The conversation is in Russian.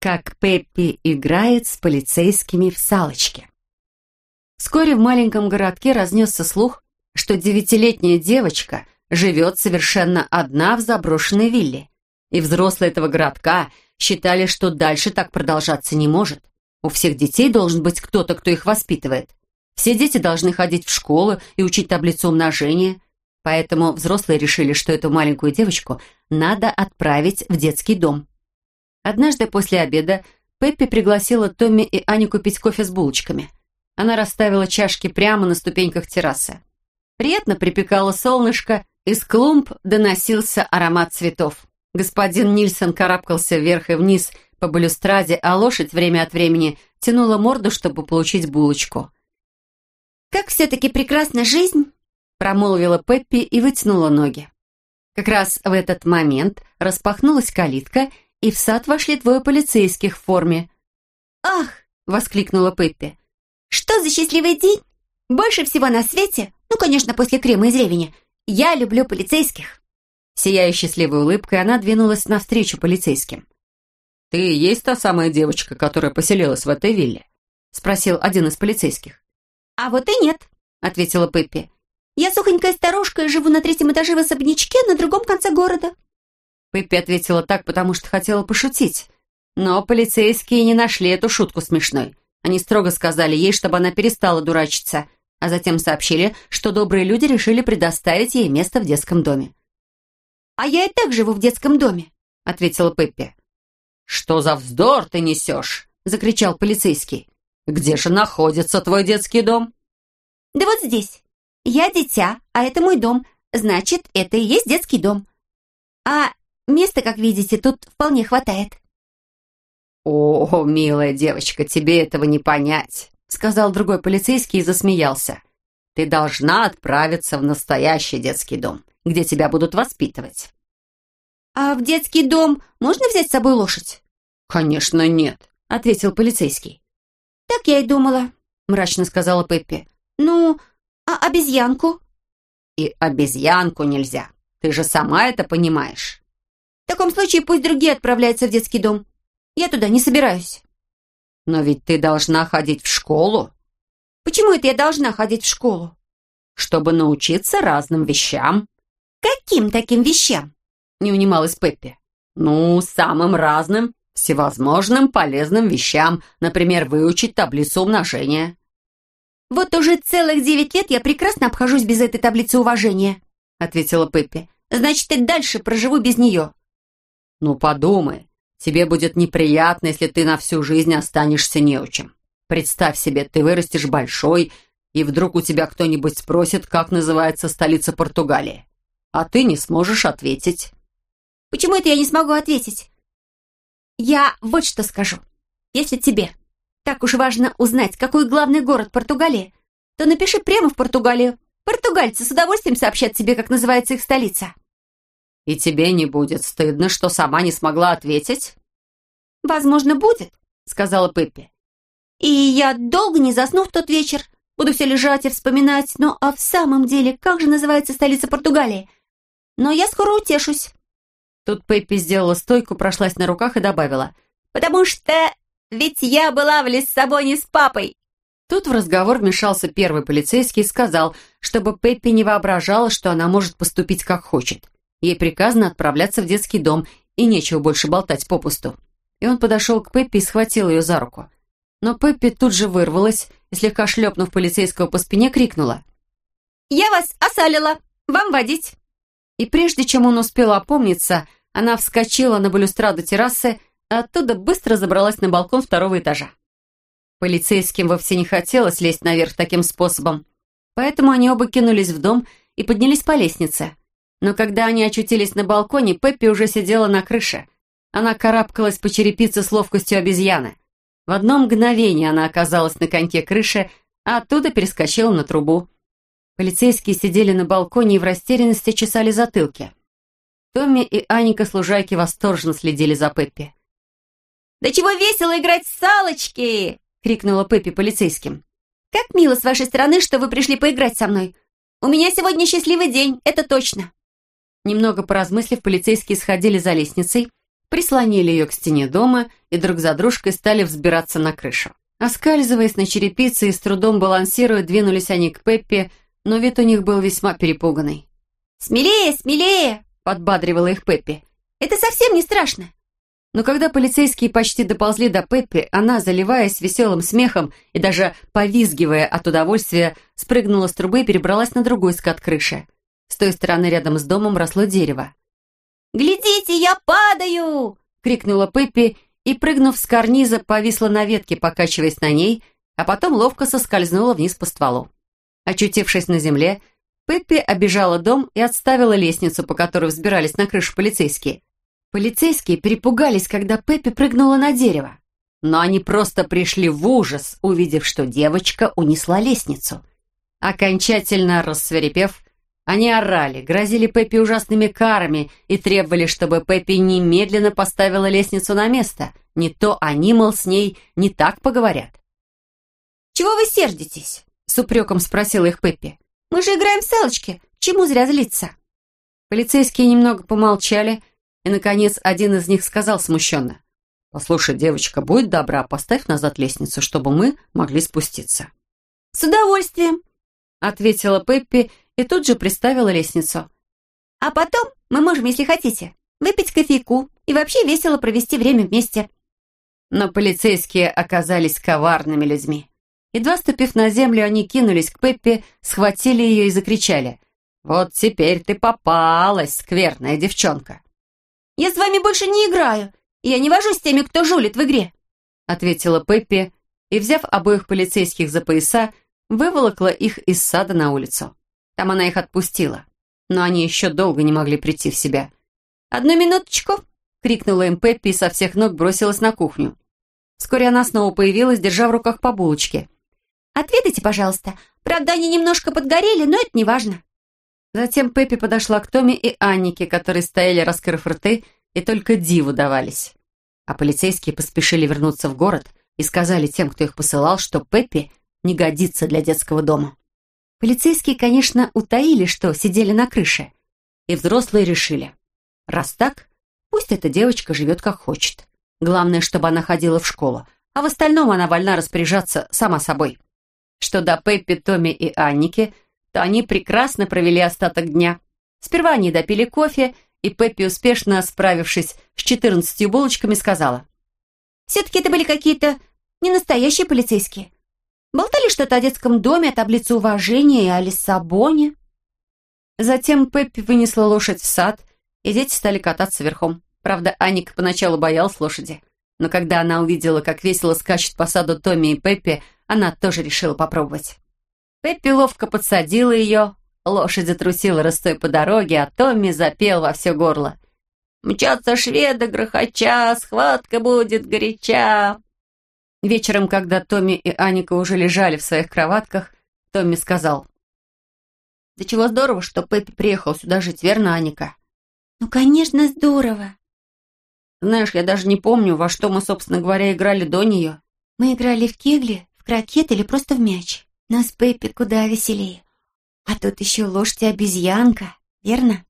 как Пеппи играет с полицейскими в салочки. Вскоре в маленьком городке разнесся слух, что девятилетняя девочка живет совершенно одна в заброшенной вилле. И взрослые этого городка считали, что дальше так продолжаться не может. У всех детей должен быть кто-то, кто их воспитывает. Все дети должны ходить в школу и учить таблицу умножения. Поэтому взрослые решили, что эту маленькую девочку надо отправить в детский дом. Однажды после обеда Пеппи пригласила Томми и Аню купить кофе с булочками. Она расставила чашки прямо на ступеньках террасы. Приятно припекало солнышко, из клумб доносился аромат цветов. Господин Нильсон карабкался вверх и вниз по балюстраде, а лошадь время от времени тянула морду, чтобы получить булочку. «Как все-таки прекрасна жизнь!» промолвила Пеппи и вытянула ноги. Как раз в этот момент распахнулась калитка, и в сад вошли двое полицейских в форме. «Ах!» — воскликнула Пеппи. «Что за счастливый день! Больше всего на свете, ну, конечно, после крема из ревени, я люблю полицейских!» Сияя счастливой улыбкой, она двинулась навстречу полицейским. «Ты есть та самая девочка, которая поселилась в этой вилле?» — спросил один из полицейских. «А вот и нет», — ответила Пеппи. «Я сухонькая старушка и живу на третьем этаже в особнячке на другом конце города». Пеппи ответила так, потому что хотела пошутить. Но полицейские не нашли эту шутку смешной. Они строго сказали ей, чтобы она перестала дурачиться, а затем сообщили, что добрые люди решили предоставить ей место в детском доме. «А я и так живу в детском доме», — ответила Пеппи. «Что за вздор ты несешь?» — закричал полицейский. «Где же находится твой детский дом?» «Да вот здесь. Я дитя, а это мой дом. Значит, это и есть детский дом. А места, как видите, тут вполне хватает». «О, милая девочка, тебе этого не понять», — сказал другой полицейский и засмеялся. «Ты должна отправиться в настоящий детский дом, где тебя будут воспитывать». «А в детский дом можно взять с собой лошадь?» «Конечно нет», — ответил полицейский. «Так я и думала», — мрачно сказала Пеппи. «Ну, а обезьянку?» «И обезьянку нельзя. Ты же сама это понимаешь». «В таком случае пусть другие отправляются в детский дом. Я туда не собираюсь». «Но ведь ты должна ходить в школу». «Почему это я должна ходить в школу?» «Чтобы научиться разным вещам». «Каким таким вещам?» Не унималась Пеппи. «Ну, самым разным, всевозможным полезным вещам, например, выучить таблицу умножения». «Вот уже целых девять лет я прекрасно обхожусь без этой таблицы уважения», ответила Пеппи. «Значит, и дальше проживу без нее». «Ну, подумай, Тебе будет неприятно, если ты на всю жизнь останешься неучим. Представь себе, ты вырастешь большой, и вдруг у тебя кто-нибудь спросит, как называется столица Португалии. А ты не сможешь ответить. Почему это я не смогу ответить? Я вот что скажу. Если тебе так уж важно узнать, какой главный город Португалии, то напиши прямо в Португалию. Португальцы с удовольствием сообщат тебе, как называется их столица. «И тебе не будет стыдно, что сама не смогла ответить?» «Возможно, будет», — сказала Пеппи. «И я долго не засну в тот вечер. Буду все лежать и вспоминать. Но а в самом деле, как же называется столица Португалии? Но я скоро утешусь». Тут Пеппи сделала стойку, прошлась на руках и добавила. «Потому что ведь я была в Лиссабоне с папой». Тут в разговор вмешался первый полицейский и сказал, чтобы Пеппи не воображала, что она может поступить как хочет. Ей приказано отправляться в детский дом, и нечего больше болтать попусту. И он подошел к Пеппи и схватил ее за руку. Но Пеппи тут же вырвалась и, слегка шлепнув полицейского по спине, крикнула. «Я вас осалила! Вам водить!» И прежде чем он успел опомниться, она вскочила на балюстраду террасы, а оттуда быстро забралась на балкон второго этажа. Полицейским вовсе не хотелось лезть наверх таким способом, поэтому они оба кинулись в дом и поднялись по лестнице. Но когда они очутились на балконе, Пеппи уже сидела на крыше. Она карабкалась по черепице с ловкостью обезьяны. В одно мгновение она оказалась на коньке крыши, а оттуда перескочила на трубу. Полицейские сидели на балконе и в растерянности чесали затылки. Томми и Аника служайки восторженно следили за Пеппи. «Да чего весело играть в салочки!» — крикнула Пеппи полицейским. «Как мило с вашей стороны, что вы пришли поиграть со мной. У меня сегодня счастливый день, это точно». Немного поразмыслив, полицейские сходили за лестницей, прислонили ее к стене дома и друг за дружкой стали взбираться на крышу. Оскальзываясь на черепице и с трудом балансируя, двинулись они к Пеппи, но вид у них был весьма перепуганный. «Смелее, смелее!» — подбадривала их Пеппи. «Это совсем не страшно!» Но когда полицейские почти доползли до Пеппи, она, заливаясь веселым смехом и даже повизгивая от удовольствия, спрыгнула с трубы и перебралась на другой скат крыши. С той стороны рядом с домом росло дерево. «Глядите, я падаю!» — крикнула Пеппи и, прыгнув с карниза, повисла на ветке, покачиваясь на ней, а потом ловко соскользнула вниз по стволу. Очутившись на земле, Пеппи обежала дом и отставила лестницу, по которой взбирались на крышу полицейские. Полицейские перепугались, когда Пеппи прыгнула на дерево. Но они просто пришли в ужас, увидев, что девочка унесла лестницу. Окончательно рассверепев, они орали, грозили Пеппи ужасными карами и требовали, чтобы Пеппи немедленно поставила лестницу на место. Не то они, мол, с ней не так поговорят. «Чего вы сердитесь?» — с упреком спросила их Пеппи. «Мы же играем в салочки. Чему зря злиться?» Полицейские немного помолчали, и, наконец, один из них сказал смущенно. «Послушай, девочка, будь добра, поставь назад лестницу, чтобы мы могли спуститься». «С удовольствием», — ответила Пеппи и тут же приставила лестницу. «А потом мы можем, если хотите, выпить кофейку и вообще весело провести время вместе». Но полицейские оказались коварными людьми. Едва ступив на землю, они кинулись к Пеппи, схватили ее и закричали. «Вот теперь ты попалась, скверная девчонка!» «Я с вами больше не играю. Я не вожусь с теми, кто жулит в игре», ответила Пеппи и, взяв обоих полицейских за пояса, выволокла их из сада на улицу. Там она их отпустила, но они еще долго не могли прийти в себя. «Одну минуточку!» — крикнула им Пеппи и со всех ног бросилась на кухню. Вскоре она снова появилась, держа в руках по булочке. «Отведайте, пожалуйста. Правда, они немножко подгорели, но это не важно». Затем Пеппи подошла к Томе и Аннике, которые стояли, раскрыв рты, и только диву давались. А полицейские поспешили вернуться в город и сказали тем, кто их посылал, что Пеппи не годится для детского дома. Полицейские, конечно, утаили, что сидели на крыше. И взрослые решили, раз так, пусть эта девочка живет как хочет. Главное, чтобы она ходила в школу, а в остальном она вольна распоряжаться сама собой. Что до Пеппи, Томми и Анники – то они прекрасно провели остаток дня. Сперва они допили кофе, и Пеппи, успешно справившись с четырнадцатью булочками, сказала. «Все-таки это были какие-то ненастоящие полицейские. Болтали что-то о детском доме, о таблице уважения и о Лиссабоне». Затем Пеппи вынесла лошадь в сад, и дети стали кататься верхом. Правда, Аника поначалу боялась лошади. Но когда она увидела, как весело скачут по саду Томми и Пеппи, она тоже решила попробовать. Пеппи ловко подсадила ее, лошадь затрусила рыстой по дороге, а Томми запел во все горло. «Мчатся шведы, грохоча, схватка будет горяча». Вечером, когда Томми и Аника уже лежали в своих кроватках, Томми сказал. «Да чего здорово, что Пеппи приехал сюда жить, верно, Аника?» «Ну, конечно, здорово». «Знаешь, я даже не помню, во что мы, собственно говоря, играли до нее». «Мы играли в кегли, в крокет или просто в мяч». Но с Пеппи куда веселее. А тут еще лошадь и обезьянка, верно?